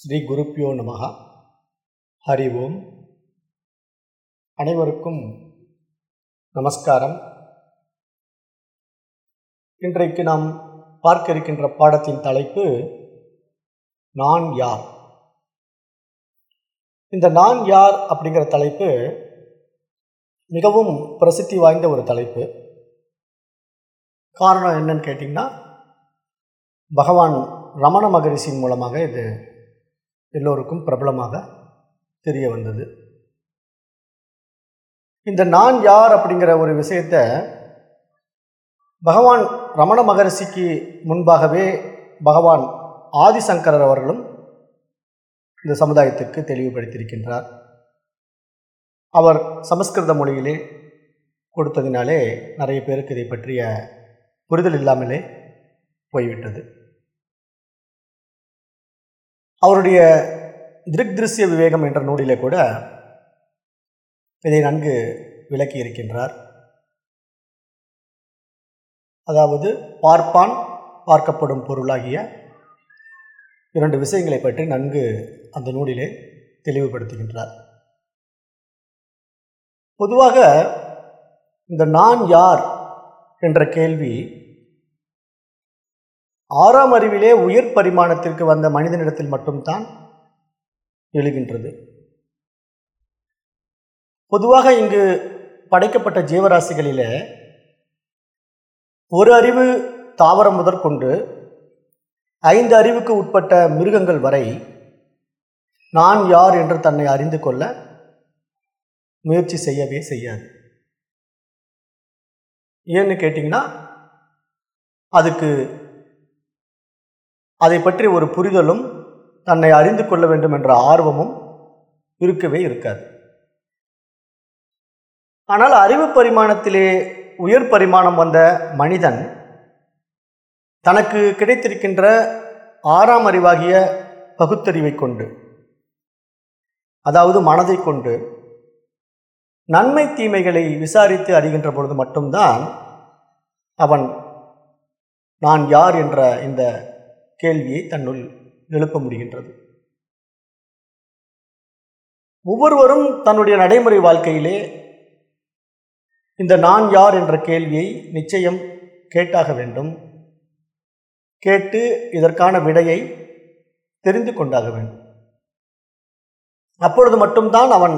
ஸ்ரீ குருப்பியோ நமகா ஹரி ஓம். அனைவருக்கும் நமஸ்காரம். இன்றைக்கு நாம் பார்க்க இருக்கின்ற பாடத்தின் தலைப்பு நான் யார்? இந்த நான் யார் அப்படிங்கிற தலைப்பு மிகவும் பிரசித்தி வாய்ந்த ஒரு தலைப்பு. காரணம் என்னன்னு கேட்டிங்கன்னா பகவான் ரமண மகரிஷியின் மூலமாக இது எல்லோருக்கும் பிரபலமாக தெரிய வந்தது. இந்த நான் யார் அப்படிங்கிற ஒரு விஷயத்தை பகவான் ரமண மகரிஷிக்கு முன்பாகவே பகவான் ஆதிசங்கரர் அவர்களும் இந்த சமுதாயத்திற்கு தெளிவுபடுத்தியிருக்கின்றார். அவர் சமஸ்கிருத மொழியிலே கொடுத்ததினாலே நிறைய பேருக்கு இதை பற்றிய புரிதல் இல்லாமலே போய்விட்டது. அவருடைய திருக் திருஷ்ய விவேகம் என்ற நூலிலே கூட இதை நன்கு விளக்கி இருக்கின்றார். அதாவது பார்ப்பான் பார்க்கப்படும் பொருளாகிய இரண்டு விஷயங்களை பற்றி நன்கு அந்த நூலிலே தெளிவுபடுத்துகின்றார். பொதுவாக இந்த நான் யார் என்ற கேள்வி ஆறாம் அறிவிலே உயர் பரிமாணத்திற்கு வந்த மனிதனிடத்தில் மட்டும்தான் எழுகின்றது. பொதுவாக இங்கு படைக்கப்பட்ட ஜீவராசிகளிலே ஒரு அறிவு தாவரம் முதற்கொண்டு ஐந்து அறிவுக்கு உட்பட்ட மிருகங்கள் வரை நான் யார் என்று தன்னை அறிந்து கொள்ள முயற்சி செய்யவே செய்யாது. ஏன்னு கேட்டிங்கன்னா அதுக்கு அதை பற்றி ஒரு புரிதலும் தன்னை அறிந்து கொள்ள வேண்டும் என்ற ஆர்வமும் இருக்கவே இருக்காது. ஆனால் அறிவு பரிமாணத்திலே உயர் பரிமாணம் வந்த மனிதன் தனக்கு கிடைத்திருக்கின்ற ஆறாம் அறிவாகிய பகுத்தறிவை கொண்டு அதாவது மனதை கொண்டு நன்மை தீமைகளை விசாரித்து அறிகின்ற பொழுது மட்டும்தான் அவன் நான் யார் என்ற இந்த கேள்வியை தன்னுள் எழுப்ப முடிகின்றது. ஒவ்வொருவரும் தன்னுடைய நடைமுறை வாழ்க்கையிலே இந்த நான் யார் என்ற கேள்வியை நிச்சயம் கேட்டாக வேண்டும். கேட்டு இதற்கான விடையை தெரிந்து கொண்டாக வேண்டும். அப்பொழுது மட்டும்தான் அவன்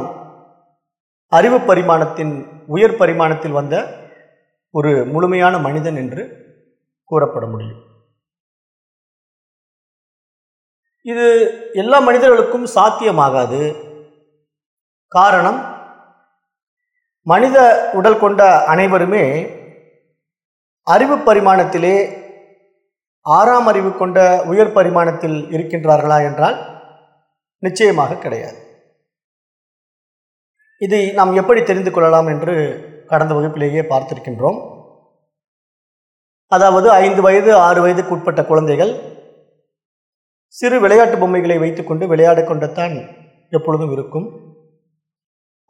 அறிவு பரிமாணத்தின் உயர் பரிமாணத்தில் வந்த ஒரு முழுமையான மனிதன் என்று கூறப்பட முடியும். இது எல்லா மனிதர்களுக்கும் சாத்தியமாகாது. காரணம் மனித உடல் கொண்ட அனைவருமே அறிவு பரிமாணத்திலே ஆறாம் அறிவு கொண்ட உயர் பரிமாணத்தில் இருக்கின்றார்களா என்றால் நிச்சயமாக கிடையாது. இதை நாம் எப்படி தெரிந்து கொள்ளலாம் என்று கடந்த வகுப்பிலேயே பார்த்திருக்கின்றோம். அதாவது ஐந்து வயது ஆறு வயதுக்கு உட்பட்ட குழந்தைகள் சிறு விளையாட்டு பொம்மைகளை வைத்துக்கொண்டு விளையாட கொண்டத்தான் எப்பொழுதும் இருக்கும்.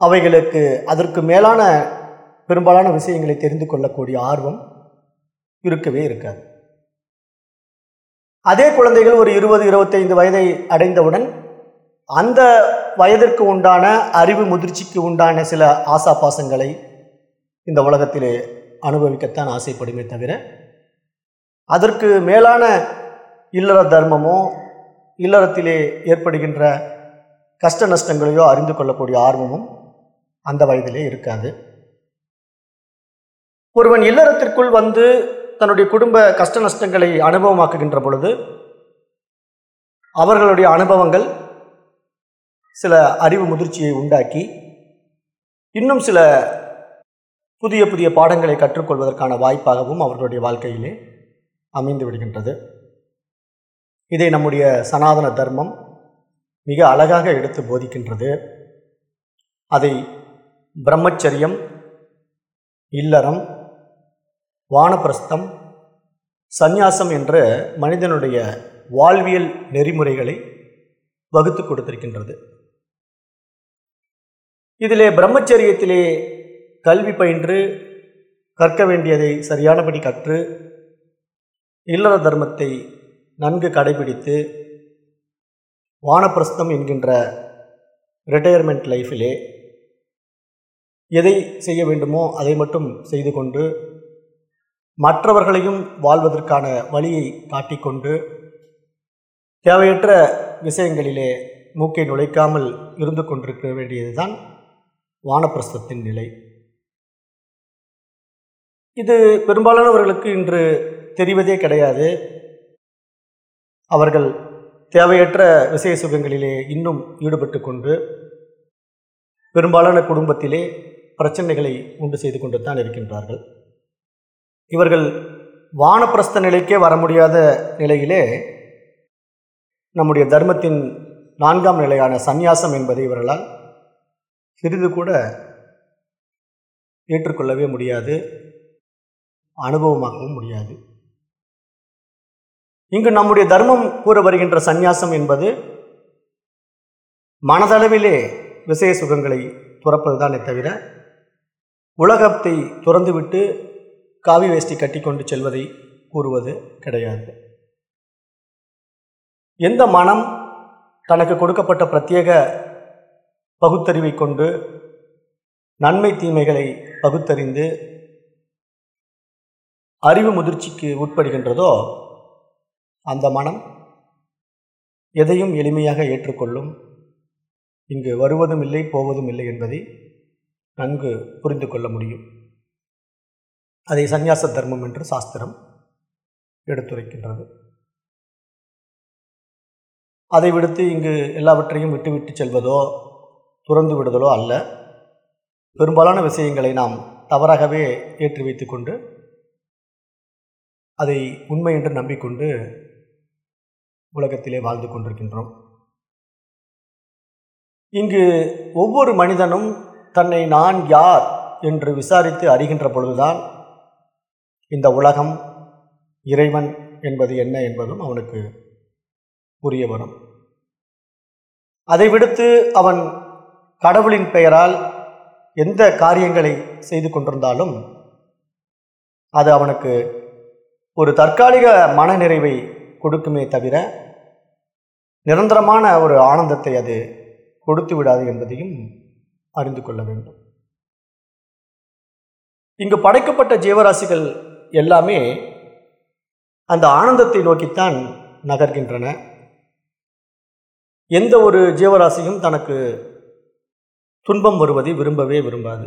அவைகளுக்கு அதற்கு மேலான பெரும்பாலான விஷயங்களை தெரிந்து கொள்ளக்கூடிய ஆர்வம் இருக்கவே இருக்காது. அதே குழந்தைகள் ஒரு இருபது இருபத்தைந்து வயதை அடைந்தவுடன் அந்த வயதிற்கு உண்டான அறிவு முதிர்ச்சிக்கு உண்டான சில ஆசாபாசங்களை இந்த உலகத்திலே அனுபவிக்கத்தான் ஆசைப்படுமே தவிர அதற்கு மேலான இல்லற தர்மமோ இல்லறத்திலே ஏற்படுகின்ற கஷ்ட நஷ்டங்களையோ அறிந்து கொள்ளக்கூடிய ஆர்வமும் அந்த வயதிலே இருக்காது. ஒருவன் இல்லறத்திற்குள் வந்து தன்னுடைய குடும்ப கஷ்ட நஷ்டங்களை அனுபவமாக்குகின்ற பொழுது அவர்களுடைய அனுபவங்கள் சில அறிவு முதிர்ச்சியை உண்டாக்கி இன்னும் சில புதிய புதிய பாடங்களை கற்றுக்கொள்வதற்கான வாய்ப்பாகவும் அவர்களுடைய வாழ்க்கையிலே அமைந்து விடுகின்றது. இதை நம்முடைய சனாதன தர்மம் மிக அழகாக எடுத்து போதிக்கின்றது. அதை பிரம்மச்சரியம் இல்லறம் வானப்பிரஸ்தம் சந்நியாசம் என்ற மனிதனுடைய வாழ்வியல் நெறிமுறைகளை வகுத்து கொடுத்திருக்கின்றது. இதிலே பிரம்மச்சரியத்திலே கல்வி பயின்று கற்க வேண்டியதை சரியானபடி கற்று இல்லற தர்மத்தை நன்கு கடைபிடித்து வானப்பிரஸ்தம் என்கின்ற ரிட்டையர்மெண்ட் லைஃபிலே எதை செய்ய வேண்டுமோ அதை மட்டும் செய்து கொண்டு மற்றவர்களையும் வாழ்வதற்கான வழியை காட்டிக்கொண்டு தேவையற்ற விஷயங்களிலே மூக்கை நுழைக்காமல் இருந்து கொண்டிருக்க வேண்டியதுதான் வானப்பிரஸ்தத்தின் நிலை. இது பெரும்பாலானவர்களுக்கு இன்று தெரிவதே கிடையாது. அவர்கள் தேவையற்ற விசய சுகங்களிலே இன்னும் ஈடுபட்டு கொண்டு பெரும்பாலான குடும்பத்திலே பிரச்சனைகளை உண்டு செய்து கொண்டு தான் இருக்கின்றார்கள். இவர்கள் வானப்பிரஸ்த நிலைக்கே வர முடியாத நிலையிலே நம்முடைய தர்மத்தின் நான்காம் நிலையான சந்நியாசம் என்பதை இவர்களால் சிறிது கூட ஏற்றுக்கொள்ளவே முடியாது அனுபவமாகவும் முடியாது. இங்கு நம்முடைய தர்மம் கூற வருகின்ற சந்நியாசம் என்பது மனதளவிலே விசய சுகங்களை துறப்பதுதானே தவிர உலகத்தை துறந்துவிட்டு காவி வேஷ்டி கட்டி கொண்டு செல்வதை கூறுவது கிடையாது. எந்த மனம் தனக்கு கொடுக்கப்பட்ட பிரத்யேக பகுத்தறிவை கொண்டு நன்மை தீமைகளை பகுத்தறிந்து அறிவு முதிர்ச்சிக்கு உட்படுகின்றதோ அந்த மனம் எதையும் எளிமையாக ஏற்றுக்கொள்ளும். இங்கு வருவதும் இல்லை போவதும் இல்லை என்பதை நன்கு புரிந்து கொள்ள முடியும். அதை சந்நியாச தர்மம் என்று சாஸ்திரம் எடுத்துரைக்கின்றது. அதை விடுத்து இங்கு எல்லாவற்றையும் விட்டுவிட்டு செல்வதோ துறந்து விடுதலோ அல்ல. பெரும்பாலான விஷயங்களை நாம் தவறாகவே ஏற்றி வைத்துக்கொண்டு அதை உண்மை என்று நம்பிக்கொண்டு உலகத்திலே வாழ்ந்து கொண்டிருக்கின்றோம். இங்கு ஒவ்வொரு மனிதனும் தன்னை நான் யார் என்று விசாரித்து அறிகின்ற பொழுதுதான் இந்த உலகம் இறைவன் என்பது என்ன என்பதும் அவனுக்கு புரிய வரும். அதை விடுத்து அவன் கடவுளின் பெயரால் எந்த காரியங்களை செய்து கொண்டிருந்தாலும் அது அவனுக்கு ஒரு தற்காலிக மனநிறைவை கொடுக்குமே தவிர நிரந்தரமான ஒரு ஆனந்தத்தை அது கொடுத்து விடாது என்பதையும் அறிந்து கொள்ள வேண்டும். இங்கு படைக்கப்பட்ட ஜீவராசிகள் எல்லாமே அந்த ஆனந்தத்தை நோக்கித்தான் நகர்கின்றன. எந்த ஒரு ஜீவராசியும் தனக்கு துன்பம் வருவதை விரும்பவே விரும்பாது.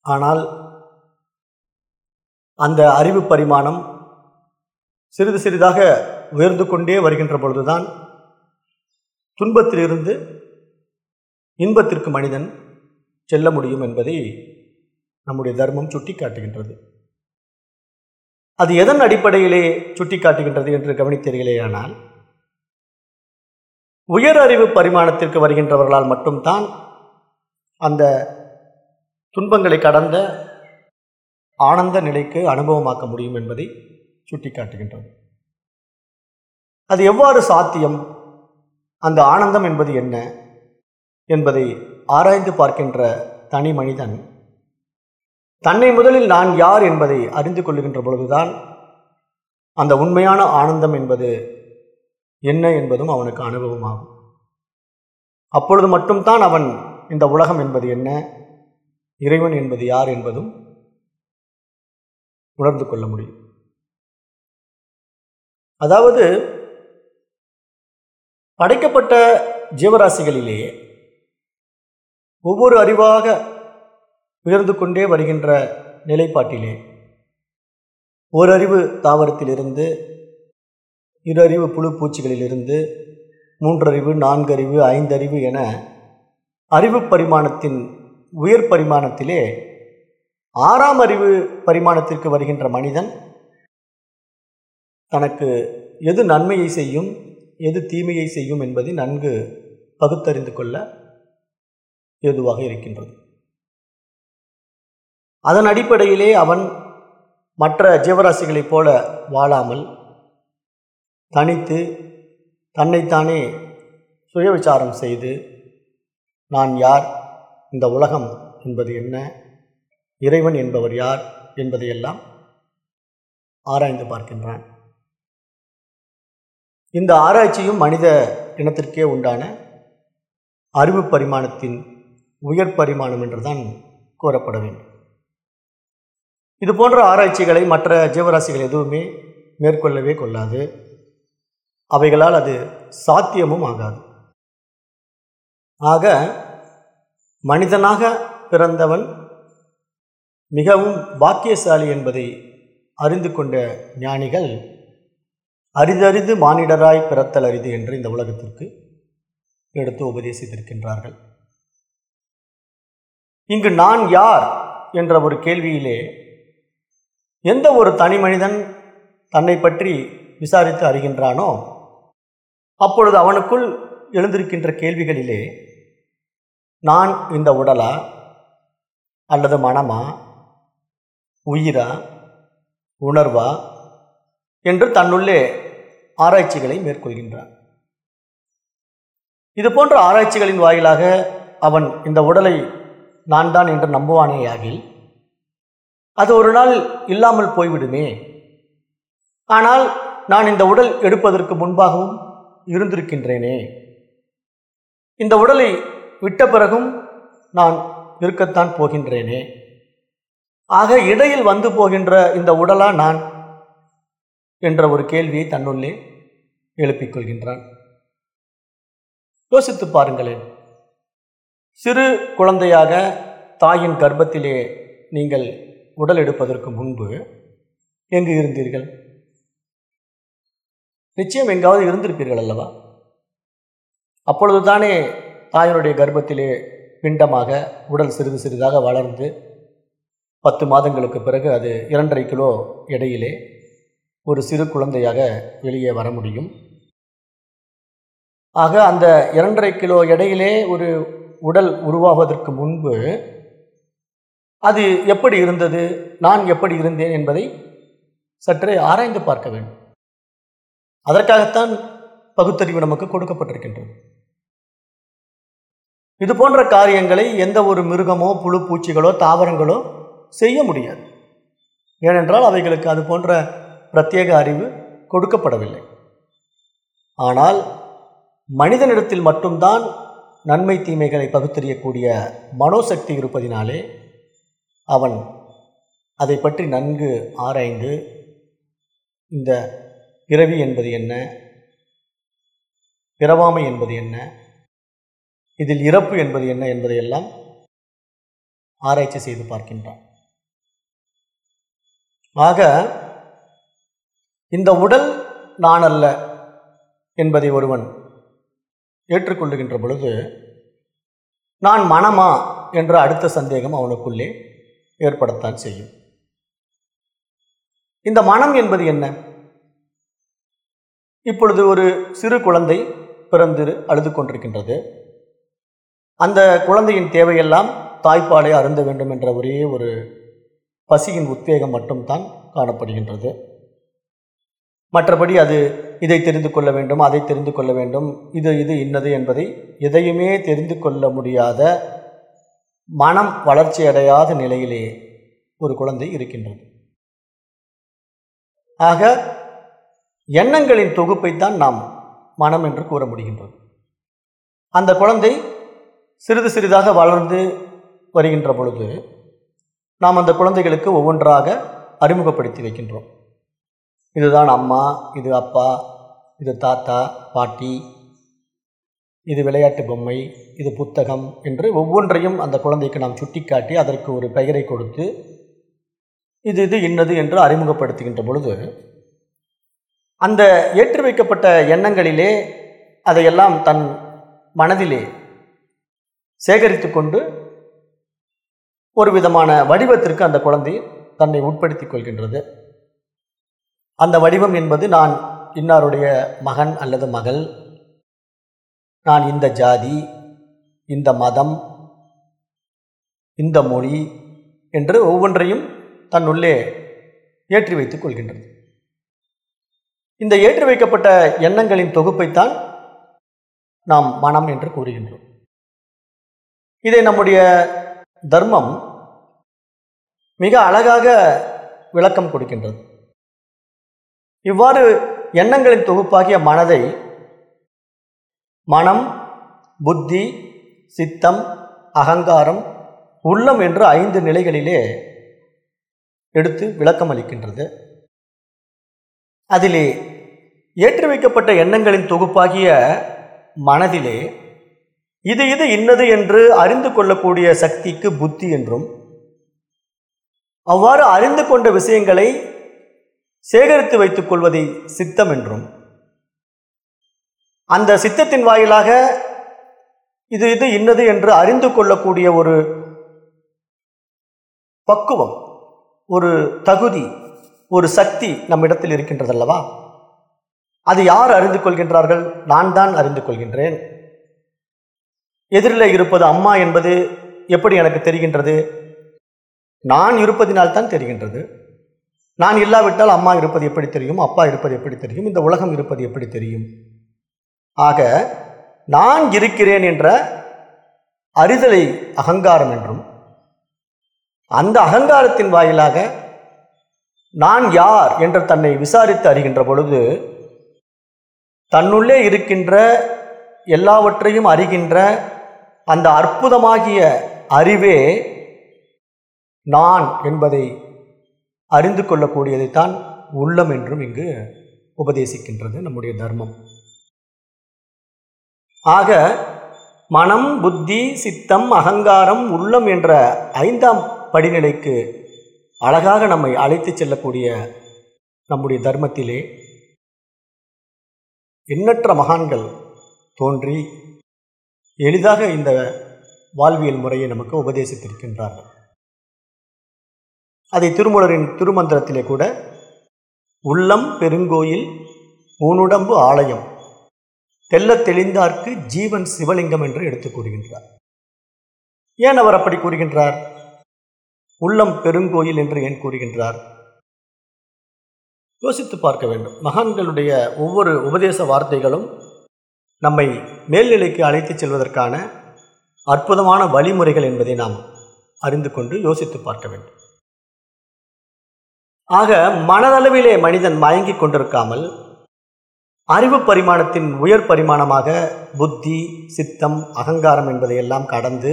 ஆனால் அந்த அறிவு பரிமாணம் சிறிது சிறிதாக உயர்ந்து கொண்டே வருகின்ற பொழுதுதான் துன்பத்திலிருந்து இன்பத்திற்கு மனிதன் செல்ல முடியும் என்பதை நம்முடைய தர்மம் சுட்டி காட்டுகின்றது அது எதன் அடிப்படையிலே சுட்டி காட்டுகின்றது என்று கவனித்தீர்களேயானால் உயர் அறிவு பரிமாணத்திற்கு வருகின்றவர்களால் மட்டும்தான் அந்த துன்பங்களை கடந்த ஆனந்த நிலைக்கு அனுபவமாக்க முடியும் என்பதை சுட்டிக்காட்டுகின்றது. அது எவ்வாறு சாத்தியம்? அந்த ஆனந்தம் என்பது என்ன? என்பதை ஆராய்ந்து பார்க்கின்ற தனி மனிதன் தன்னை முதலில் நான் யார் என்பதை அறிந்து கொள்ளுகின்ற பொழுதுதான் அந்த உண்மையான ஆனந்தம் என்பது என்ன என்பதும் அவனுக்கு அனுபவமாகும். அப்பொழுது மட்டும்தான் அவன் இந்த உலகம் என்பது என்ன இறைவன் என்பது யார் என்பதும் உணர்ந்து கொள்ள முடியும். அதாவது படைக்கப்பட்ட ஜீவராசிகளிலேயே ஒவ்வொரு அறிவாக உயர்ந்து கொண்டே வருகின்ற நிலைப்பாட்டிலே ஓரறிவு தாவரத்திலிருந்து இரு அறிவு புழு பூச்சிகளிலிருந்து மூன்றறிவு நான்கறிவு ஐந்தறிவு என அறிவு பரிமாணத்தின் உயர் பரிமாணத்திலே ஆறாம் அறிவு பரிமாணத்திற்கு வருகின்ற மனிதன் தனக்கு எது நன்மையை செய்யும் எது தீமையை செய்யும் என்பதை நன்கு பகுத்தறிந்து கொள்ள ஏதுவாக இருக்கின்றது. அதன் அடிப்படையிலே அவன் மற்ற ஜீவராசிகளைப் போல வாழாமல் தனித்து தன்னைத்தானே சுயவிச்சாரம் செய்து நான் யார் இந்த உலகம் என்பது என்ன இறைவன் என்பவர் யார் என்பதையெல்லாம் ஆராய்ந்து பார்க்கின்றான். இந்த ஆராய்ச்சியும் மனித இனத்திற்கே உண்டான அறிவு பரிமாணத்தின் உயர் பரிமாணம் என்றுதான் கூறப்பட வேண்டும். இது போன்ற ஆராய்ச்சிகளை மற்ற ஜீவராசிகள் எதுவுமே மேற்கொள்ளவே கொள்ளாது. அவைகளால் அது சாத்தியமும் ஆகாது. ஆக மனிதனாக பிறந்தவன் மிகவும் பாக்கியசாலி என்பதை அறிந்து கொண்ட ஞானிகள் அரிதறிது மானிடராய் பிறத்தல் அரிது என்று இந்த உலகத்திற்கு எடுத்து உபதேசித்திருக்கின்றார்கள். இங்கு நான் யார் என்ற ஒரு கேள்வியிலே எந்த ஒரு தனி மனிதன் தன்னை பற்றி விசாரித்து அறிகின்றானோ அப்பொழுது அவனுக்குள் எழுந்திருக்கின்ற கேள்விகளிலே நான் இந்த உடலா அல்லது மனமா உயிரா உணர்வா என்று தன்னுள்ளே ஆராய்ச்சிகளை மேற்கொள்கின்றான். இது போன்ற ஆராய்ச்சிகளின் வாயிலாக அவன் இந்த உடலை நான் தான் என்று நம்புவானேயாகில் அது ஒரு நாள் இல்லாமல் போய்விடுமே. ஆனால் நான் இந்த உடல் எடுப்பதற்கு முன்பாகவும் இருந்திருக்கின்றேனே. இந்த உடலை விட்ட பிறகும் நான் இருக்கத்தான் போகின்றேனே. ஆக இடையில் வந்து போகின்ற இந்த உடலா நான் என்ற ஒரு கேள்வியை தன்னுள்ளே எழுப்பிக் கொள்கின்றான் யோசித்து பாருங்களேன். சிறு குழந்தையாக தாயின் கர்ப்பத்திலே நீங்கள் உடல் எடுப்பதற்கு முன்பு எங்கு இருந்தீர்கள்? நிச்சயம் எங்காவது இருந்திருப்பீர்கள் அல்லவா? அப்பொழுது தானே தாயினுடைய கர்ப்பத்திலே பிண்டமாக உடல் சிறிது சிறிதாக வளர்ந்து பத்து மாதங்களுக்கு பிறகு அது இரண்டரை கிலோ எடையிலே ஒரு சிறு குழந்தையாக வெளியே வர முடியும். ஆக அந்த இரண்டரை கிலோ எடையிலே ஒரு உடல் உருவாவதற்கு முன்பு அது எப்படி இருந்தது நான் எப்படி இருந்தேன் என்பதை சற்றே ஆராய்ந்து பார்க்க வேண்டும். அதற்காகத்தான் பகுத்தறிவு நமக்கு கொடுக்கப்பட்டிருக்கின்றது. இது போன்ற காரியங்களை எந்த ஒரு மிருகமோ புழு பூச்சிகளோ தாவரங்களோ செய்ய முடியாது. ஏனென்றால் அவைகளுக்கு அது போன்ற பிரத்யேக அறிவு கொடுக்கப்படவில்லை. ஆனால் மனிதனிடத்தில் மட்டும்தான் நன்மை தீமைகளை பகுத்தறியக்கூடிய மனோசக்தி இருப்பதினாலே அவன் அதை பற்றி நன்கு ஆராய்ந்து இந்த பிறவி என்பது என்ன பிறவாமை என்பது என்ன இதில் இறப்பு என்பது என்ன என்பதையெல்லாம் ஆராய்ச்சி செய்து பார்க்கின்றான். ஆக இந்த உடல் நான் அல்ல என்பதை ஒருவன் ஏற்றுக்கொள்ளுகின்ற பொழுது நான் மனமா என்ற அடுத்த சந்தேகம் அவனுக்குள்ளே ஏற்படத்தான் செய்யும். இந்த மனம் என்பது என்ன? இப்பொழுது ஒரு சிறு குழந்தை பிறந்து அழுது கொண்டிருக்கின்றது. அந்த குழந்தையின் தேவையெல்லாம் தாய்ப்பாலை அருந்த வேண்டும் என்ற ஒரே ஒரு பசியின் உத்வேகம் மட்டும்தான் காணப்படுகின்றது. மற்றபடி அது இதை தெரிந்து கொள்ள வேண்டும் அதை தெரிந்து கொள்ள வேண்டும். இது இது இன்னது என்பதை எதையுமே தெரிந்து கொள்ள முடியாத மனம் வளர்ச்சி அடையாத நிலையிலே ஒரு குழந்தை இருக்கின்றது. ஆக எண்ணங்களின் தொகுப்பைத்தான் நாம் மனம் என்று கூற முடிகின்றது. அந்த குழந்தை சிறிது சிறிதாக வளர்ந்து வருகின்ற பொழுது நாம் அந்த குழந்தைகளுக்கு ஒவ்வொன்றாக அறிமுகப்படுத்தி வைக்கின்றோம். இதுதான் அம்மா இது அப்பா இது தாத்தா பாட்டி இது விளையாட்டு பொம்மை இது புத்தகம் என்று ஒவ்வொன்றையும் அந்த குழந்தைக்கு நாம் சுட்டிக்காட்டி அதற்கு ஒரு பெயரை கொடுத்து இது இது இன்னது என்று அறிமுகப்படுத்துகின்ற பொழுது அந்த ஏற்றி வைக்கப்பட்ட எண்ணங்களிலே அதையெல்லாம் தன் மனதிலே சேகரித்து கொண்டு ஒரு விதமான வடிவத்திற்கு அந்த குழந்தை தன்னை உட்படுத்திக் கொள்கின்றது. அந்த வடிவம் என்பது நான் இன்னாருடைய மகன் அல்லது மகள் நான் இந்த ஜாதி இந்த மதம் இந்த மொழி என்று ஒவ்வொன்றையும் தன்னுள்ளே ஏற்றி வைத்துக் கொள்கின்றது. இந்த ஏற்றி வைக்கப்பட்ட எண்ணங்களின் தொகுப்பைத்தான் நாம் மனம் என்று கூறுகின்றோம். இதை நம்முடைய தர்மம் மிக அழகாக விளக்கம் கொடுக்கின்றது. இவ்வாறு எண்ணங்களின் தொகுப்பாகிய மனதை மனம் புத்தி சித்தம் அகங்காரம் உள்ளம் என்று ஐந்து நிலைகளிலே எடுத்து விளக்கம் அளிக்கின்றது. அதிலே ஏற்றி வைக்கப்பட்ட எண்ணங்களின் தொகுப்பாகிய மனதிலே இது இது இன்னது என்று அறிந்து கொள்ளக்கூடிய சக்திக்கு புத்தி என்றும் அவ்வாறு அறிந்து கொண்ட விஷயங்களை சேகரித்து வைத்துக் கொள்வதை சித்தம் என்றும். அந்த சித்தத்தின் வாயிலாக இது இது இன்னது என்று அறிந்து கொள்ளக்கூடிய ஒரு பக்குவம் ஒரு தகுதி ஒரு சக்தி நம்மிடத்தில் இருக்கின்றதல்லவா? அது யார் அறிந்து கொள்கின்றார்கள்? நான் தான் அறிந்து கொள்கின்றேன். எதிரில் இருப்பது அம்மா என்பது எப்படி எனக்கு தெரிகின்றது? நான் இருப்பதினால் தான் தெரிகின்றது. நான் இல்லாவிட்டால் அம்மா இருப்பது எப்படி தெரியும்? அப்பா இருப்பது எப்படி தெரியும்? இந்த உலகம் இருப்பது எப்படி தெரியும்? ஆக நான் இருக்கிறேன் என்ற அறிதலை அகங்காரம் என்றும் அந்த அகங்காரத்தின் வாயிலாக நான் யார் என்று தன்னை விசாரித்து அறிகின்ற பொழுது தன்னுள்ளே இருக்கின்ற எல்லாவற்றையும் அறிகின்ற அந்த அற்புதமாகிய அறிவே நான் என்பதை அறிந்து கொள்ளக்கூடியதைத்தான் உள்ளம் என்றும் இங்கு உபதேசிக்கின்றது நம்முடைய தர்மம். ஆக மனம் புத்தி சித்தம் அகங்காரம் உள்ளம் என்ற ஐந்தாம் படிநிலைக்கு அழகாக நம்மை அழைத்து செல்லக்கூடிய நம்முடைய தர்மத்திலே எண்ணற்ற மகான்கள் தோன்றி எளிதாக இந்த வாழ்வியல் முறையை நமக்கு உபதேசித்திருக்கின்றார்கள். அதை திருமூலரின் திருமந்திரத்திலே கூட உள்ளம் பெருங்கோயில் ஊனுடம்பு ஆலயம் தெல்ல தெளிந்தார்க்கு ஜீவன் சிவலிங்கம் என்று எடுத்துக் கூறுகின்றார். ஏன் அவர் அப்படி கூறுகின்றார்? உள்ளம் பெருங்கோயில் என்று ஏன் கூறுகின்றார்? யோசித்து பார்க்க வேண்டும். மகான்களுடைய ஒவ்வொரு உபதேச வார்த்தைகளும் நம்மை மேல்நிலைக்கு அழைத்துச் செல்வதற்கான அற்புதமான வழிமுறைகள் என்பதை நாம் அறிந்து கொண்டு யோசித்து பார்க்க வேண்டும். ஆக மனதளவிலே மனிதன் மயங்கிக் கொண்டிருக்காமல் அறிவு பரிமாணத்தின் உயர் பரிமாணமாக புத்தி சித்தம் அகங்காரம் என்பதை எல்லாம் கடந்து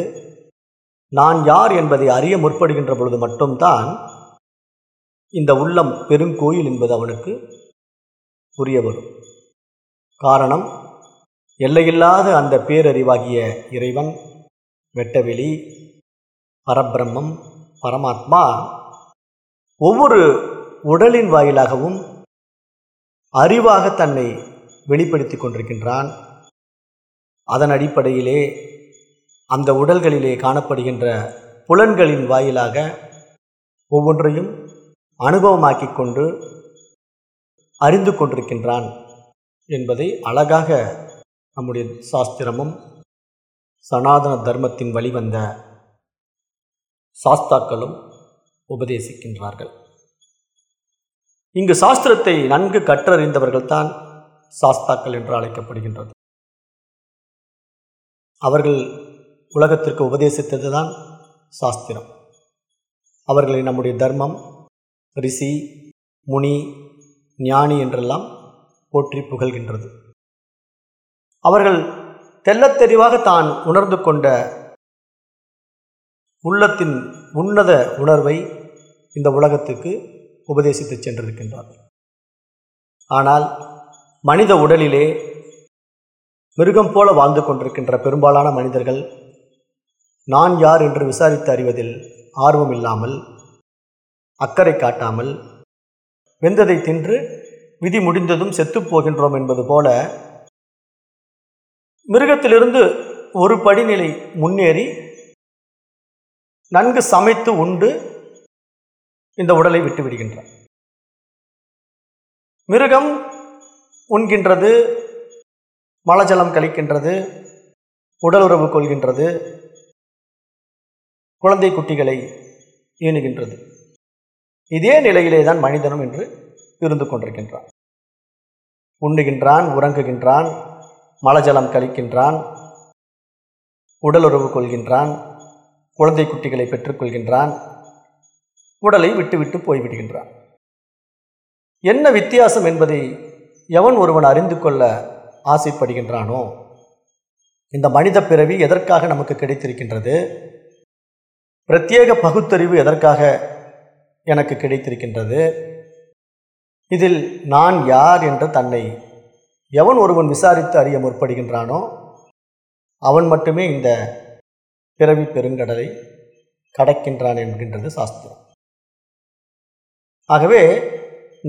நான் யார் என்பதை அறிய முற்படுகின்ற பொழுது மட்டும்தான் இந்த உள்ளம் பெருங்கோயில் என்பது அவனுக்கு புரிய வரும். காரணம் எல்லையில்லாத அந்த பேரறிவாகிய இறைவன் வெட்டவெளி பரபிரம்மம் பரமாத்மா ஒவ்வொரு உடலின் வாயிலாகவும் அறிவாக தன்னை வெளிப்படுத்தி கொண்டிருக்கின்றான். அதன் அடிப்படையிலே அந்த உடல்களிலே காணப்படுகின்ற புலன்களின் வாயிலாக ஒவ்வொன்றையும் அனுபவமாக்கிக் கொண்டு அறிந்து கொண்டிருக்கின்றான் என்பதை அழகாக நம்முடைய சாஸ்திரமும் சனாதன தர்மத்தின் வழிவந்த சாஸ்தாக்களும் உபதேசிக்கின்றார்கள். இங்கு சாஸ்திரத்தை நன்கு கற்றறிந்தவர்கள்தான் சாஸ்தாக்கள் என்று அழைக்கப்படுகின்றது. அவர்கள் உலகத்திற்கு உபதேசித்ததுதான் சாஸ்திரம். அவர்களை நம்முடைய தர்மம் ரிஷி முனி ஞானி என்றெல்லாம் போற்றி புகழ்கின்றது. அவர்கள் தெள்ளத் தெளிவாக தான் உணர்ந்து கொண்ட உள்ளத்தின் உன்னத உணர்வை இந்த உலகத்துக்கு உபதேசித்து சென்றிருக்கின்றார். ஆனால் மனித உடலிலே மிருகம் போல வாழ்ந்து கொண்டிருக்கின்ற பெரும்பாலான மனிதர்கள் நான் யார் என்று விசாரித்து அறிவதில் ஆர்வம் இல்லாமல் அக்கறை காட்டாமல் வெந்ததை தின்று விதி முடிந்ததும் செத்துப் போகின்றோம் என்பது போல மிருகத்திலிருந்து ஒரு படிநிலை முன்னேறி நன்கு சமைத்து உண்டு இந்த உடலை விட்டுவிடுகின்றான் மிருகம் உண்கின்றது மலஜலம் கழிக்கின்றது உடல் உறவு கொள்கின்றது குழந்தை குட்டிகளை ஈணுகின்றது இதே நிலையிலே தான் மனிதனும் என்று இருந்து கொண்டிருக்கின்றான். உண்ணுகின்றான் உறங்குகின்றான் மலஜலம் கழிக்கின்றான் உடலுறவு கொள்கின்றான் குழந்தை குட்டிகளை பெற்றுக்கொள்கின்றான் உடலை விட்டுவிட்டு போய்விடுகின்றான். என்ன வித்தியாசம் என்பதை எவன் ஒருவன் அறிந்து கொள்ள ஆசைப்படுகின்றானோ இந்த மனித பிறவி எதற்காக நமக்கு கிடைத்திருக்கின்றது? பிரத்யேக பகுத்தறிவு எதற்காக எனக்கு கிடைத்திருக்கின்றது? இதில் நான் யார் என்று தன்னை எவன் ஒருவன் விசாரித்து அறிய முற்படுகின்றானோ அவன் மட்டுமே இந்த பிறவி பெருங்கடலை கடக்கின்றான் என்கின்றது சாஸ்திரம். ஆகவே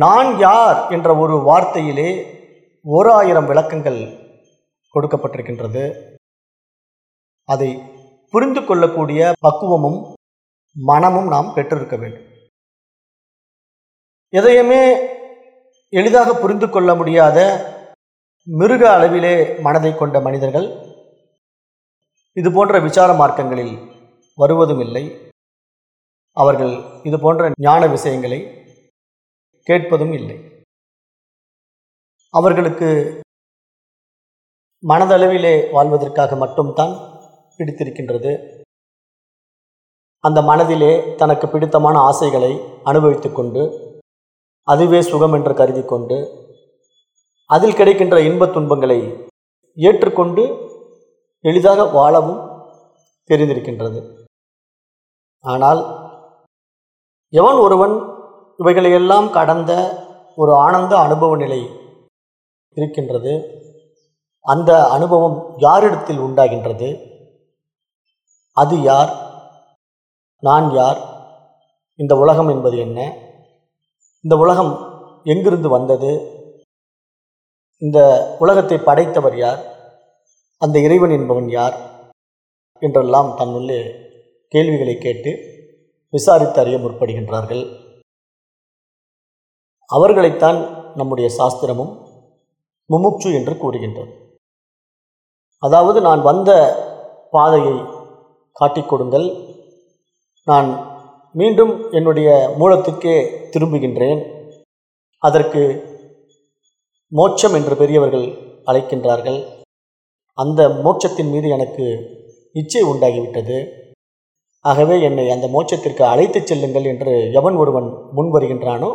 நான் யார் என்ற ஒரு வார்த்தையிலே ஓர் ஆயிரம் விளக்கங்கள் கொடுக்கப்பட்டிருக்கின்றது. அதை புரிந்து கொள்ளக்கூடிய பக்குவமும் மனமும் நாம் பெற்றிருக்க வேண்டும். எதையுமே எளிதாக புரிந்து கொள்ள முடியாத மிருக அளவிலே மனதை கொண்ட மனிதர்கள் இது போன்ற விசார மார்க்கங்களில் வருவதும் இல்லை அவர்கள் இது போன்ற ஞான விஷயங்களை கேட்பதும் இல்லை. அவர்களுக்கு மனதளவிலே வாழ்வதற்காக மட்டும்தான் பிடித்திருக்கின்றது. அந்த மனதிலே தனக்கு பிடித்தமான ஆசைகளை அனுபவித்து கொண்டு அதுவே சுகம் என்று கருதி கொண்டு அதில் கிடைக்கின்ற இன்பத் துன்பங்களை ஏற்றுக்கொண்டு எளிதாக வாழவும் தெரிந்திருக்கின்றது. ஆனால் எவன் ஒருவன் இவைகளையெல்லாம் கடந்த ஒரு ஆனந்த அனுபவ நிலை இருக்கின்றது. அந்த அனுபவம் யாரிடத்தில் உண்டாகின்றது? அது யார்? நான் யார்? இந்த உலகம் என்பது என்ன? இந்த உலகம் எங்கிருந்து வந்தது? இந்த உலகத்தை படைத்தவர் யார்? அந்த இறைவன் என்பவன் யார்? என்றெல்லாம் தன்னுள்ளே கேள்விகளை கேட்டு விசாரித்து அறிய முற்படுகின்றார்கள். அவர்களைத்தான் நம்முடைய சாஸ்திரமும் முமுட்சு என்று கூறுகின்றது. அதாவது நான் வந்த பாதையை காட்டிக் கொடுங்கள். நான் மீண்டும் என்னுடைய மூலத்துக்கே திரும்புகின்றேன். அதற்கு மோட்சம் என்று பெரியவர்கள் அழைக்கின்றார்கள். அந்த மோட்சத்தின் மீது எனக்கு இச்சை உண்டாகிவிட்டது. ஆகவே என்னை அந்த மோட்சத்திற்கு அழைத்துச் செல்லுங்கள் என்று எவன் ஒருவன் முன் வருகின்றானோ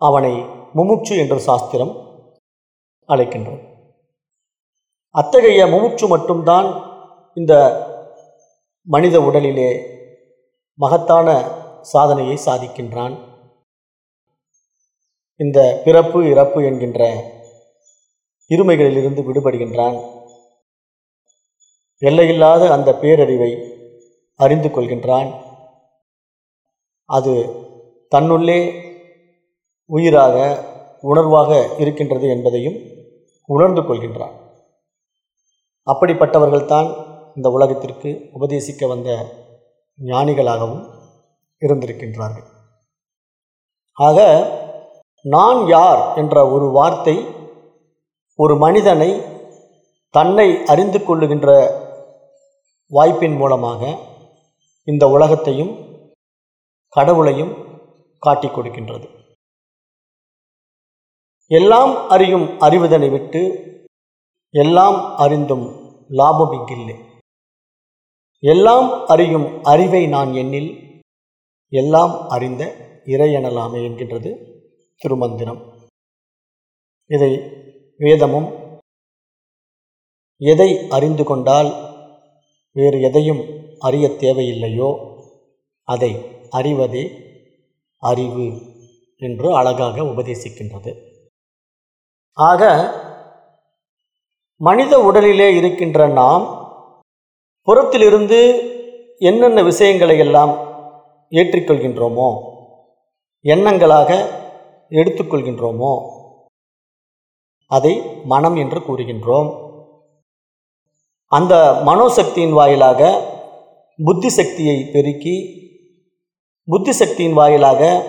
அவனை முமுட்சு என்று சாஸ்திரம் அழைக்கின்றது. அத்தகைய முமுட்சு மட்டும்தான் இந்த மனித உடலிலே மகத்தான சாதனையை சாதிக்கின்றான். இந்த பிறப்பு இறப்பு என்கின்ற இருமைகளிலிருந்து விடுபடுகின்றான். எல்லையில்லாத அந்த பேரறிவை அறிந்து கொள்கின்றான். அது தன்னுள்ளே உயிராக உணர்வாக இருக்கின்றது என்பதையும் உணர்ந்து கொள்கின்றான். அப்படிப்பட்டவர்கள்தான் இந்த உலகத்திற்கு உபதேசிக்க வந்த ஞானிகளாகவும் இருந்திருக்கின்றார்கள். ஆக நான் யார் என்ற ஒரு வார்த்தை ஒரு மனிதனை தன்னை அறிந்து கொள்ளுகின்ற வாய்ப்பின் மூலமாக இந்த உலகத்தையும் கடவுளையும் காட்டிக் கொடுக்கின்றது. எல்லாம் அறியும் அறிவதனை விட்டு எல்லாம் அறிந்தும் லாபம் இங்கில்லை எல்லாம் அறியும் அறிவை நான் எண்ணில் எல்லாம் அறிந்த இறை எனலாமே என்கின்றது திருமந்திரம். இதை வேதமும் எதை அறிந்து கொண்டால் வேறு எதையும் அறிய தேவையில்லையோ அதை அறிவதே அறிவு என்று அழகாக உபதேசிக்கின்றது. ஆக மனித உடலிலே இருக்கின்ற நாம் புறத்திலிருந்து என்னென்ன விஷயங்களை எல்லாம் ஏற்றிக்கொள்கின்றோமோ எண்ணங்களாக எடுத்துக்கொள்கின்றோமோ அதை மனம் என்று கூறுகின்றோம். அந்த மனோசக்தியின் வாயிலாக புத்தி சக்தியை பெருக்கி புத்தி சக்தியின் வாயிலாக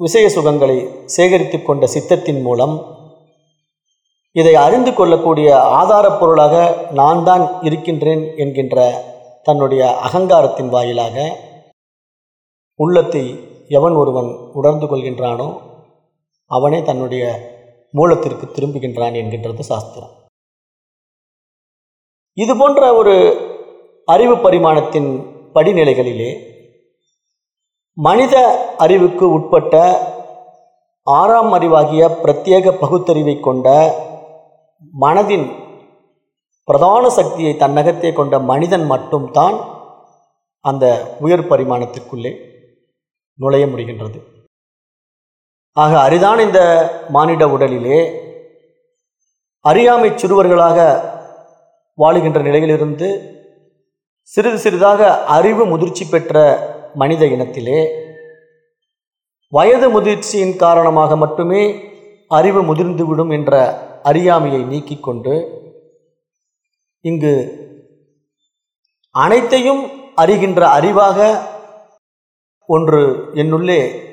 விஷய சுகங்களை சேகரித்து கொண்ட சித்தத்தின் மூலம் இதை அறிந்து கொள்ளக்கூடிய ஆதாரப் பொருளாக நான் தான் இருக்கின்றேன் என்கின்ற தன்னுடைய அகங்காரத்தின் வாயிலாக உள்ளத்தை எவன் ஒருவன் உணர்ந்து கொள்கின்றானோ அவனே தன்னுடைய மூலத்திற்கு திரும்புகின்றான் என்கின்றது சாஸ்திரம். இது போன்ற ஒரு அறிவு பரிமாணத்தின் படிநிலைகளிலே மனித அறிவுக்கு உட்பட்ட ஆறாம் அறிவாகிய பிரத்யேக பகுத்தறிவை கொண்ட மனதின் பிரதான சக்தியை தன்னகத்தே கொண்ட மனிதன் மட்டும்தான் அந்த உயர் பரிமாணத்திற்குள்ளே நுழைய முடிகின்றது. ஆக அரிதான இந்த மானிட உடலிலே அறியாமை சிறுவர்களாக வாழுகின்ற நிலையிலிருந்து சிறிது சிறிதாக அறிவு முதிர்ச்சி பெற்ற மனித இனத்திலே வயது முதிர்ச்சியின் காரணமாக மட்டுமே அறிவு முதிர்ந்துவிடும் என்ற அறியாமையை நீக்கிக் கொண்டு இங்கு அனைத்தையும் அறிகின்ற அறிவாக ஒன்று என்னுள்ளே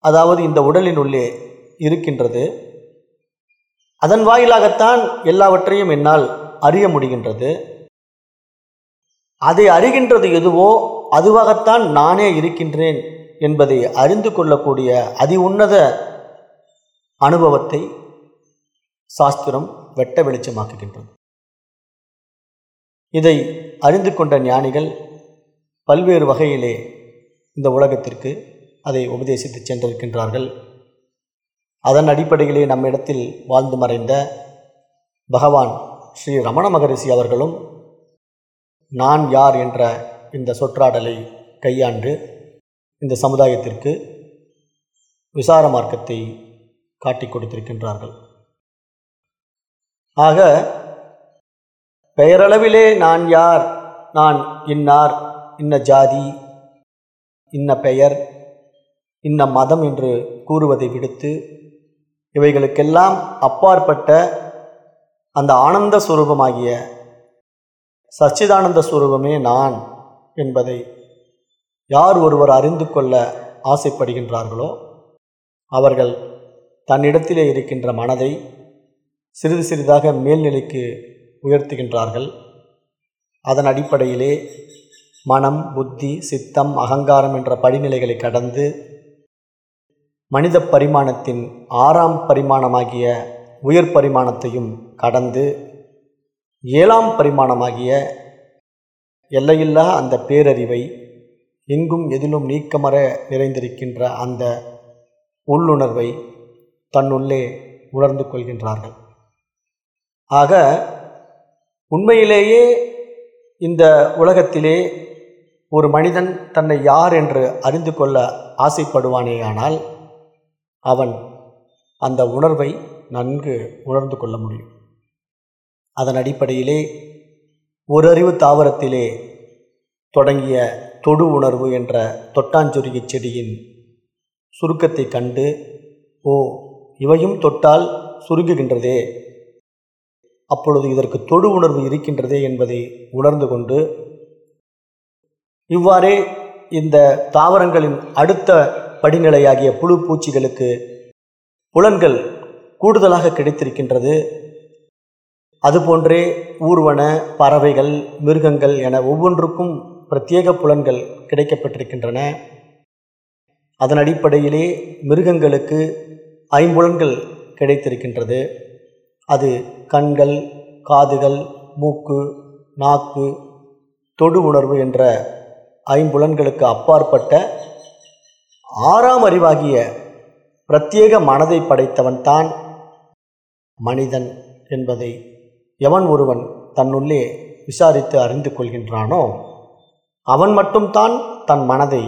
அதாவது இந்த உடலின் உள்ளே இருக்கின்றது. அதன் வாயிலாகத்தான் எல்லாவற்றையும் என்னால் அறிய முடிகின்றது. அதை அறிகின்றது எதுவோ அதுவாகத்தான் நானே இருக்கின்றேன் என்பதை அறிந்து கொள்ளக்கூடிய அதி உன்னத அனுபவத்தை சாஸ்திரம் வெட்ட வெளிச்சமாக்குகின்றது. இதை அறிந்து கொண்ட ஞானிகள் பல்வேறு வகையிலே இந்த உலகத்திற்கு அதை உபதேசித்து சென்றிருக்கின்றார்கள். அதன் அடிப்படையிலே நம்மிடத்தில் வாழ்ந்து மறைந்த பகவான் ஸ்ரீ ரமண மகரிஷி அவர்களும் நான் யார் என்ற இந்த சொற்றாடலை கையாண்டு இந்த சமுதாயத்திற்கு விசார மார்க்கத்தை காட்டிக் கொடுத்திருக்கின்றார்கள். ஆக பெயரளவிலே நான் யார் நான் இன்னார் இன்ன ஜாதி இன்ன பெயர் இன்ன மதம் என்று கூறுவதை விடுத்து இவைகளுக்கெல்லாம் அப்பாற்பட்ட அந்த ஆனந்த சுரூபமாகிய சச்சிதானந்த சுரூபமே நான். என்பதை யார் ஒருவர் அறிந்து கொள்ள ஆசைப்படுகின்றார்களோ அவர்கள் தன்னிடத்திலே இருக்கின்ற மனதை சிறிது சிறிதாக மேல்நிலைக்கு உயர்த்துகின்றார்கள். அதன் அடிப்படையிலே மனம் புத்தி சித்தம் அகங்காரம் என்ற படிநிலைகளை கடந்து மனித பரிமாணத்தின் ஆறாம் பரிமாணமாகிய உயர் பரிமாணத்தையும் கடந்து ஏழாம் பரிமாணமாகிய எல்லையில்லா அந்த பேரறிவை எங்கும் எதிலும் நீக்கமர நிறைந்திருக்கின்ற அந்த உள்ளுணர்வை தன்னுள்ளே உணர்ந்து கொள்கின்றார்கள். ஆக உண்மையிலேயே இந்த உலகத்திலே ஒரு மனிதன் தன்னை யார் என்று அறிந்து கொள்ள ஆசைப்படுவானேயானால் அவன் அந்த உணர்வை நன்கு உணர்ந்து கொள்ள முடியும். அதன் அடிப்படையிலே ஒரு அறிவு தாவரத்திலே தொடங்கிய தொடு உணர்வு என்ற தொட்டாஞ்சுருகி செடியின் சுருக்கத்தை கண்டு ஓ இவையும் தொட்டால் சுருங்குகின்றதே. அப்பொழுது இதற்கு தொடு உணர்வு இருக்கின்றதே என்பதை உணர்ந்து கொண்டு இவ்வாறே இந்த தாவரங்களின் அடுத்த படிநிலையாகிய புழு பூச்சிகளுக்கு புலன்கள் கூடுதலாக கிடைத்திருக்கின்றது. அதுபோன்றே ஊர்வன பறவைகள் மிருகங்கள் என ஒவ்வொன்றுக்கும் பிரத்யேக புலன்கள் கிடைக்கப்பட்டிருக்கின்றன. அதன் அடிப்படையிலே மிருகங்களுக்கு ஐம்புலன்கள் கிடைத்திருக்கின்றது. அது கண்கள் காதுகள் மூக்கு நாக்கு தொடு உணர்வு என்ற ஐம்புலன்களுக்கு அப்பாற்பட்ட ஆறாம் அறிவாகிய பிரத்யேக மனதை படைத்தவன்தான் மனிதன் என்பதை எவன் ஒருவன் தன்னுள்ளே விசாரித்து அறிந்து கொள்கின்றானோ அவன் மட்டும்தான் தன் மனதை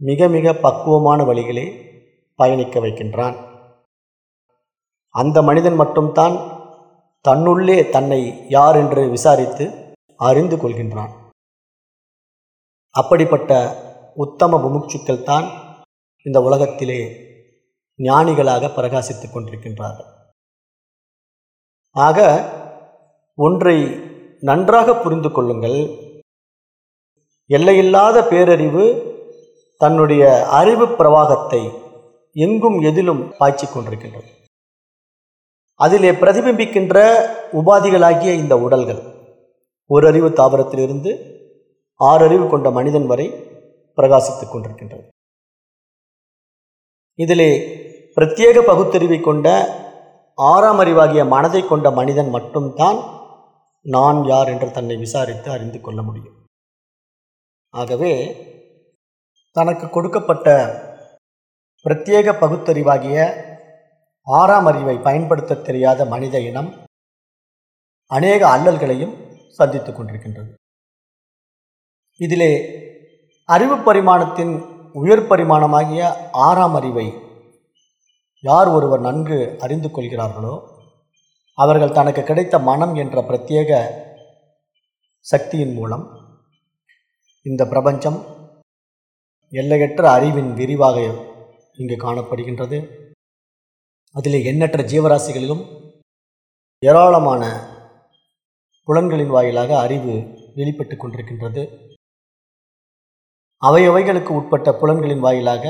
மிக மிக பக்குவமான வழிகளே பயணிக்க வைக்கின்றான். அந்த மனிதன் மட்டும்தான் தன்னுள்ளே தன்னை யார் என்று விசாரித்து அறிந்து கொள்கின்றான். அப்படிப்பட்ட உத்தம முமுட்சுக்கள் தான் இந்த உலகத்திலே ஞானிகளாக பிரகாசித்துக் கொண்டிருக்கின்றார்கள். ஆக ஒன்றை நன்றாக புரிந்து கொள்ளுங்கள். எல்லையில்லாத பேரறிவு தன்னுடைய அறிவு பிரவாகத்தை எங்கும் எதிலும் பாய்ச்சி கொண்டிருக்கின்றது. அதிலே பிரதிபிம்பிக்கின்ற உபாதிகளாகிய இந்த உடல்கள் ஒரு அறிவு தாவரத்திலிருந்து ஆறு அறிவு கொண்ட மனிதன் வரை பிரகாசித்துக் கொண்டிருக்கின்றது. இதிலே பிரத்யேக பகுத்தறிவை கொண்ட ஆறாம் அறிவாகிய மனதை கொண்ட மனிதன் மட்டும்தான் நான் யார் என்று தன்னை விசாரித்து அறிந்து கொள்ள முடியும். ஆகவே தனக்கு கொடுக்கப்பட்ட பிரத்யேக பகுத்தறிவாகிய ஆறாம் அறிவை பயன்படுத்த தெரியாத மனித இனம் அநேக அல்லல்களையும் சந்தித்துக் கொண்டிருக்கின்றது. இதிலே அறிவு பரிமாணத்தின் உயர் பரிமாணமாகிய ஆறாம் அறிவை யார் ஒருவர் நன்கு அறிந்து கொள்கிறார்களோ அவர்கள் தனக்கு கிடைத்த மனம் என்ற பிரத்யேக சக்தியின் மூலம் இந்த பிரபஞ்சம் எல்லையற்ற அறிவின் விரிவாக இங்கு காணப்படுகின்றது. அதிலே எண்ணற்ற ஜீவராசிகளிலும் ஏராளமான புலன்களின் வாயிலாக அறிவு வெளிப்பட்டு கொண்டிருக்கின்றது. அவையவைகளுக்கு உட்பட்ட புலன்களின் வாயிலாக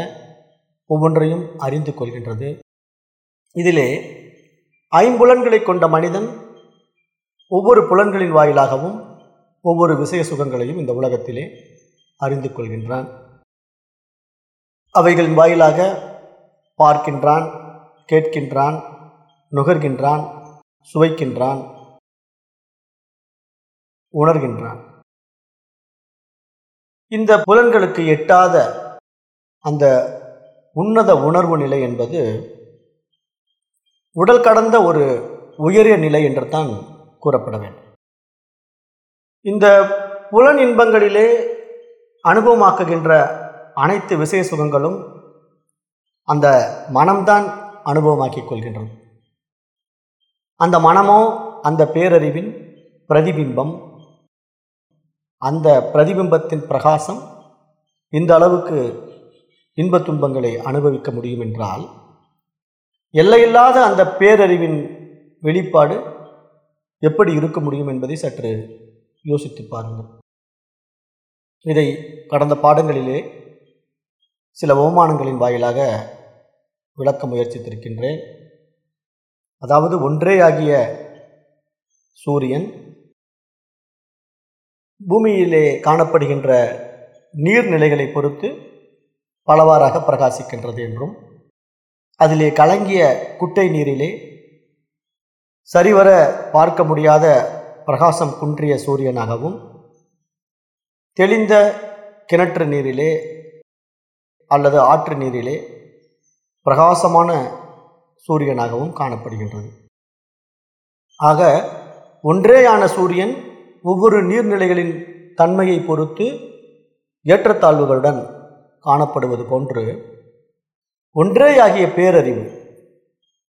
ஒவ்வொன்றையும் அறிந்து கொள்கின்றது. இதிலே ஐம்புலன்களை கொண்ட மனிதன் ஒவ்வொரு புலன்களின் வாயிலாகவும் ஒவ்வொரு விஷய சுகங்களையும் இந்த உலகத்திலே அறிந்து கொள்கின்றான். அவைகளின் வாயிலாக பார்க்கின்றான் கேட்கின்றான் நுகர்கின்றான் சுவைக்கின்றான் உணர்கின்றான். இந்த புலன்களுக்கு எட்டாத அந்த உன்னத உணர்வு நிலை என்பது உடல் கடந்த ஒரு உயரிய நிலை என்று தான் கூறப்பட வேண்டும். இந்த புலன் இன்பங்களிலே அனுபவமாக்குகின்ற அனைத்து விசய சுகங்களும் அந்த மனம்தான் அனுபவமாக்கிக் கொள்கின்றன அந்த மனமோ அந்த பேரறிவின் பிரதிபிம்பம் அந்த பிரதிபிம்பத்தின் பிரகாசம் இந்த அளவுக்கு இன்பத் துன்பங்களை அனுபவிக்க முடியும் என்றால் எல்லையில்லாத அந்த பேரறிவின் வெளிப்பாடு எப்படி இருக்க முடியும் என்பதை சற்று யோசித்து பாருங்கள். இதை கடந்த பாடங்களிலே சில அவமானங்களின் வாயிலாக விளக்க முயற்சித்திருக்கின்றேன். அதாவது ஒன்றே ஆகிய சூரியன் பூமியிலே காணப்படுகின்ற நீர்நிலைகளை பொறுத்து பலவாறாக பிரகாசிக்கின்றது என்றும் அதிலே கலங்கிய குட்டை நீரிலே சரிவர பார்க்க முடியாத பிரகாசம் குன்றிய சூரியனாகவும் தெளிந்த கிணற்று நீரிலே அல்லது ஆற்று நீரிலே பிரகாசமான சூரியனாகவும் காணப்படுகின்றது. ஆக ஒன்றேயான சூரியன் ஒவ்வொரு நீர்நிலைகளின் தன்மையை பொறுத்து ஏற்றத்தாழ்வுகளுடன் காணப்படுவது போன்று ஒன்றேயாகிய பேரறிவு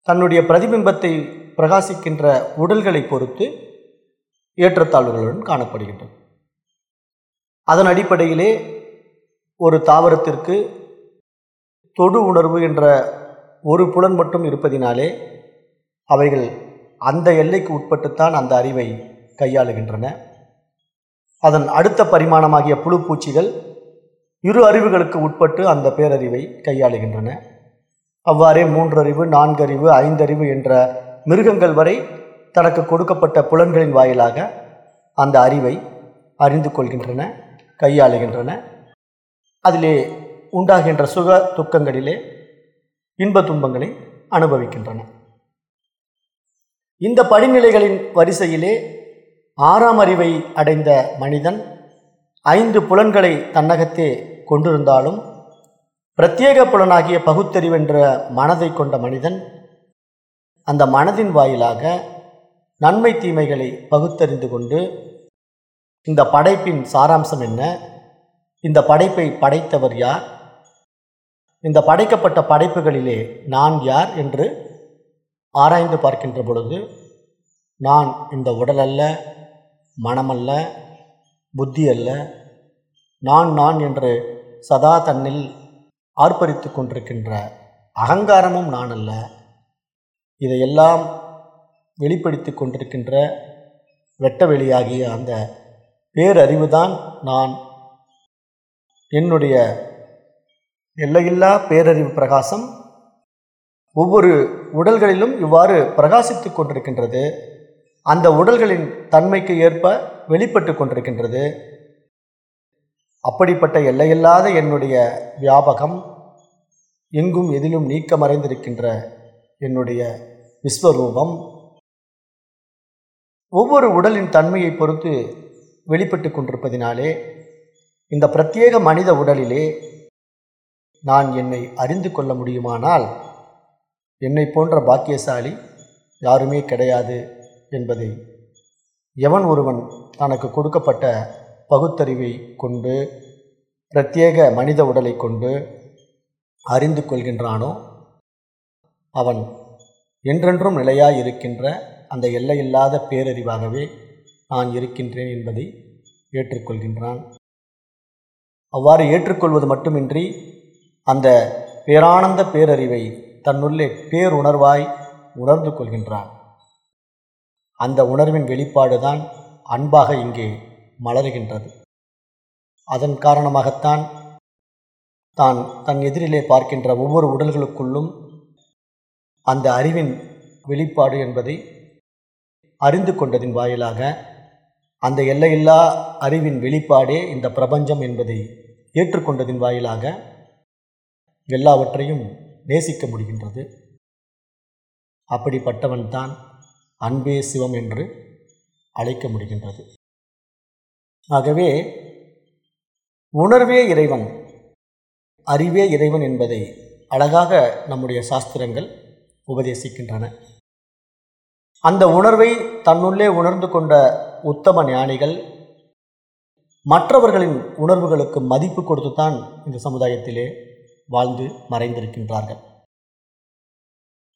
தன்னுடைய பிரதிபிம்பத்தை பிரகாசிக்கின்ற உடல்களை பொறுத்து ஏற்றத்தாழ்வுகளுடன் காணப்படுகின்றது. அதன் அடிப்படையிலே ஒரு தாவரத்திற்கு தொடு உணர்வு என்ற ஒரு புலன் மட்டும் இருப்பதினாலே அவைகள் அந்த எல்லைக்கு உட்பட்டுத்தான் அந்த அறிவை கையாளுகின்றன. அதன் அடுத்த பரிமாணமாகிய புழு பூச்சிகள் இரு அறிவுகளுக்கு உட்பட்டு அந்த பேரறிவை கையாளுகின்றன. அவ்வாறே மூன்றறிவு நான்கறிவு ஐந்தறிவு என்ற மிருகங்கள் வரை தனக்கு கொடுக்கப்பட்ட புலன்களின் வாயிலாக அந்த அறிவை அறிந்து கொள்கின்றன கையாளுகின்றன. அதிலே உண்டாகின்ற சுக துக்கங்களிலே இன்ப துன்பங்களை அனுபவிக்கின்றன. இந்த படிநிலைகளின் வரிசையிலே ஆறாம் அறிவை அடைந்த மனிதன் ஐந்து புலன்களை தன்னகத்தே கொண்டிருந்தாலும் பிரத்யேக புலனாகிய பகுத்தறிவென்ற மனதை கொண்ட மனிதன் அந்த மனதின் வாயிலாக நன்மை தீமைகளை பகுத்தறிந்து கொண்டு இந்த படைப்பின் சாராம்சம் என்ன? இந்த படைப்பை படைத்தவர் யார்? இந்த படைக்கப்பட்ட படைப்புகளிலே நான் யார் என்று ஆராய்ந்து பார்க்கின்ற பொழுது நான் இந்த உடல் அல்ல மனமல்ல புத்தி அல்ல நான் நான் என்று சதா தன்னில் ஆர்ப்பரித்து கொண்டிருக்கின்ற அகங்காரமும் நான் அல்ல இதையெல்லாம் வெளிப்படுத்தி கொண்டிருக்கின்ற வெட்ட வெளியாகிய அந்த பேரறிவுதான் நான். என்னுடைய எல்லையில்லா பேரறிவு பிரகாசம் ஒவ்வொரு உடல்களிலும் இவ்வாறு பிரகாசித்து கொண்டிருக்கின்றது. அந்த உடல்களின் தன்மைக்கு ஏற்ப வெளிப்பட்டு கொண்டிருக்கின்றது. அப்படிப்பட்ட எல்லையில்லாத என்னுடைய வியாபகம் எங்கும் எதிலும் நீக்கமறைந்திருக்கின்ற என்னுடைய விஸ்வரூபம். ஒவ்வொரு உடலின் தன்மையை பொறுத்து வெளிப்பட்டு கொண்டிருப்பதினாலே இந்த பிரத்யேக மனித உடலிலே நான் என்னை அறிந்து கொள்ள முடியுமானால் என்னை போன்ற பாக்கியசாலி யாருமே கிடையாது என்பதை எவன் ஒருவன் தனக்கு கொடுக்கப்பட்ட பகுத்தறிவை கொண்டு பிரத்யேக மனித உடலை கொண்டு அறிந்து கொள்கின்றானோ அவன் என்றென்றும் நிலையாக இருக்கின்ற அந்த எல்லையில்லாத பேரறிவாகவே நான் இருக்கின்றேன் என்பதை ஏற்றுக்கொள்கின்றான். அவ்வாறு ஏற்றுக்கொள்வது மட்டுமின்றி அந்த பேரானந்த பேரறிவை தன்னுள்ளே பேருணர்வாய் உணர்ந்து கொள்கின்றான். அந்த உணர்வின் வெளிப்பாடுதான் அன்பாக இங்கே மலருகின்றது. அதன் காரணமாகத்தான் தான் தன் எதிரிலே பார்க்கின்ற ஒவ்வொரு உடல்களுக்குள்ளும் அந்த அறிவின் வெளிப்பாடு என்பதை அறிந்து கொண்டதின் வாயிலாக அந்த எல்லையில்லா அறிவின் வெளிப்பாடே இந்த பிரபஞ்சம் என்பதை ஏற்றுக்கொண்டதின் வாயிலாக எல்லாவற்றையும் நேசிக்க முடிகின்றது. அப்படிப்பட்டவன்தான் அன்பே சிவம் என்று அழைக்க முடிகின்றது. ஆகவே உணர்வே இறைவன் அறிவே இறைவன் என்பதை அழகாக நம்முடைய சாஸ்திரங்கள் உபதேசிக்கின்றன. அந்த உணர்வை தன்னுள்ளே உணர்ந்து கொண்ட உத்தம ஞானிகள் மற்றவர்களின் உணர்வுகளுக்கு மதிப்பு கொடுத்துத்தான் இந்த சமுதாயத்திலே வாழ்ந்து மறைந்திருக்கின்றார்கள்.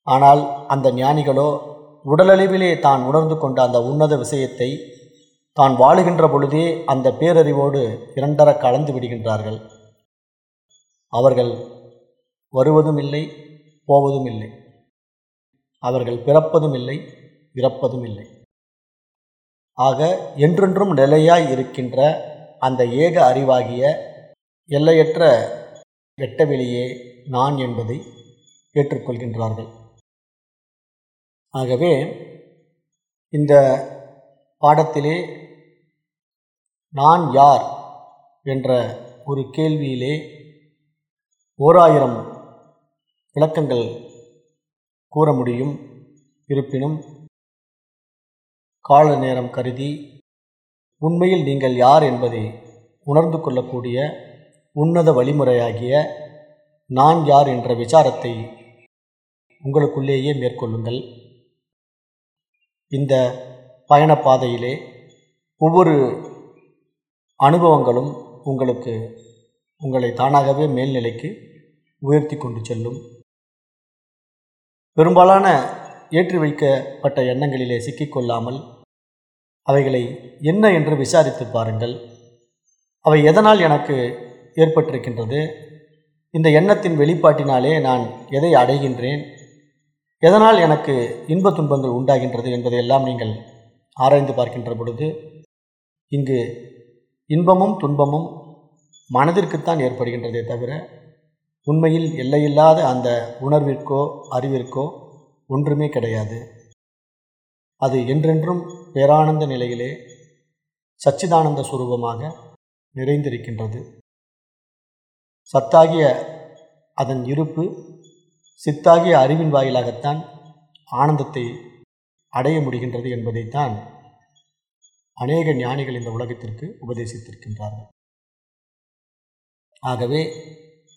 ஆனால் அந்த ஞானிகளோ உடலளவிலே தான் உணர்ந்து கொண்ட அந்த உன்னத விஷயத்தை தான் வாழுகின்ற பொழுதே அந்த பேரறிவோடு இரண்டர கலந்து விடுகின்றார்கள். அவர்கள் வருவதும் இல்லை போவதும் இல்லை. அவர்கள் பிறப்பதும் இல்லை இறப்பதும் இல்லை. ஆக என்றென்றும் நிலையாய் இருக்கின்ற அந்த ஏக அறிவாகிய எல்லையற்ற வெட்டவெளியே நான் என்பதை ஏற்றுக்கொள்கின்றார்கள். ஆகவே இந்த பாடத்திலே நான் யார் என்ற ஒரு கேள்வியிலே ஓராயிரம் விளக்கங்கள் கூற முடியும். இருப்பினும் கால நேரம் கருதி உண்மையில் நீங்கள் யார் என்பதை உணர்ந்து கொள்ளக்கூடிய உன்னத வழிமுறையாகிய நான் யார் என்ற விசாரத்தை உங்களுக்குள்ளேயே மேற்கொள்ளுங்கள். இந்த பயணப்பாதையிலே ஒவ்வொரு அனுபவங்களும் உங்களுக்கு உங்களை தானாகவே மேல்நிலைக்கு உயர்த்தி கொண்டு செல்லும். பெரும்பாலான ஏற்றி வைக்கப்பட்ட எண்ணங்களிலே சிக்கிக்கொள்ளாமல் அவைகளை என்ன என்று விசாரித்து பாருங்கள். அவை எதனால் எனக்கு ஏற்பட்டிருக்கின்றது? இந்த எண்ணத்தின் வெளிப்பாட்டினாலே நான் எதை அடைகின்றேன்? எதனால் எனக்கு இன்ப துன்பங்கள் உண்டாகின்றது என்பதையெல்லாம் நீங்கள் ஆராய்ந்து பார்க்கின்ற பொழுது இங்கு இன்பமும் துன்பமும் மனதிற்குத்தான் ஏற்படுகின்றதே தவிர உண்மையில் எல்லையில்லாத அந்த உணர்விற்கோ அறிவிற்கோ ஒன்றுமே கிடையாது. அது என்றென்றும் பேரானந்த நிலையிலே சச்சிதானந்த சுரூபமாக நிறைந்திருக்கின்றது. சத்தாகிய அதன் இருப்பு சித்தாகிய அறிவின் வாயிலாகத்தான் ஆனந்தத்தை அடைய முடிகின்றது என்பதைத்தான் அநேக ஞானிகள் இந்த உலகத்திற்கு உபதேசித்திருக்கின்றார்கள். ஆகவே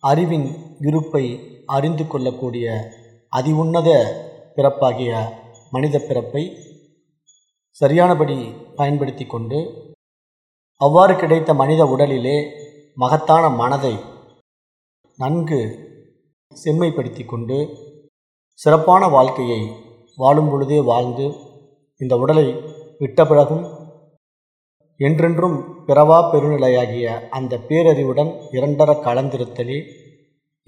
அறிவின் இருப்பை அறிந்து கொள்ளக்கூடிய அதிவுன்னத பிறப்பாகிய மனித பிறப்பை சரியானபடி பயன்படுத்தி கொண்டு அவ்வாறு கிடைத்த மனித உடலிலே மகத்தான மனதை நன்கு செம்மைப்படுத்தி கொண்டு சிறப்பான வாழ்க்கையை வாழும் பொழுதே வாழ்ந்து இந்த உடலை விட்ட பிறகும் என்றென்றும் பிறவா பெருநிலையாகிய அந்த பேரறிவுடன் இரண்டர கலந்திருத்தலே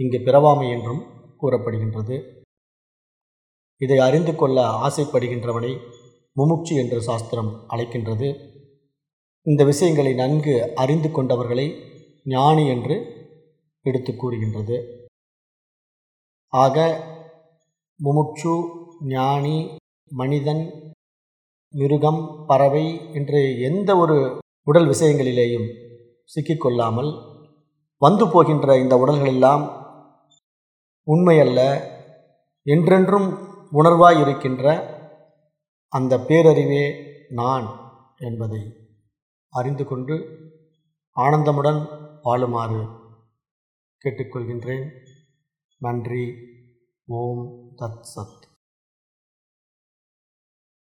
இங்கு பிறவாமை என்றும் கூறப்படுகின்றது. இதை அறிந்து கொள்ள ஆசைப்படுகின்றவனை முமுட்சி என்று சாஸ்திரம் அழைக்கின்றது. இந்த விஷயங்களை நன்கு அறிந்து கொண்டவர்களை ஞானி என்று எடுத்து கூறுகின்றது. ஆக முமுட்சு ஞானி மனிதன் மிருகம் பறவை என்று எந்த ஒரு உடல் விஷயங்களிலேயும் சிக்கிக்கொள்ளாமல் வந்து போகின்ற இந்த உடல்களெல்லாம் உண்மையல்ல. என்றென்றும் உணர்வாய் இருக்கின்ற அந்த பேரறிவே நான் என்பதை அறிந்து கொண்டு ஆனந்தமுடன் வாழுமாறு கேட்டுக்கொள்கின்றேன். நன்றி. ஓம் தத் சத்.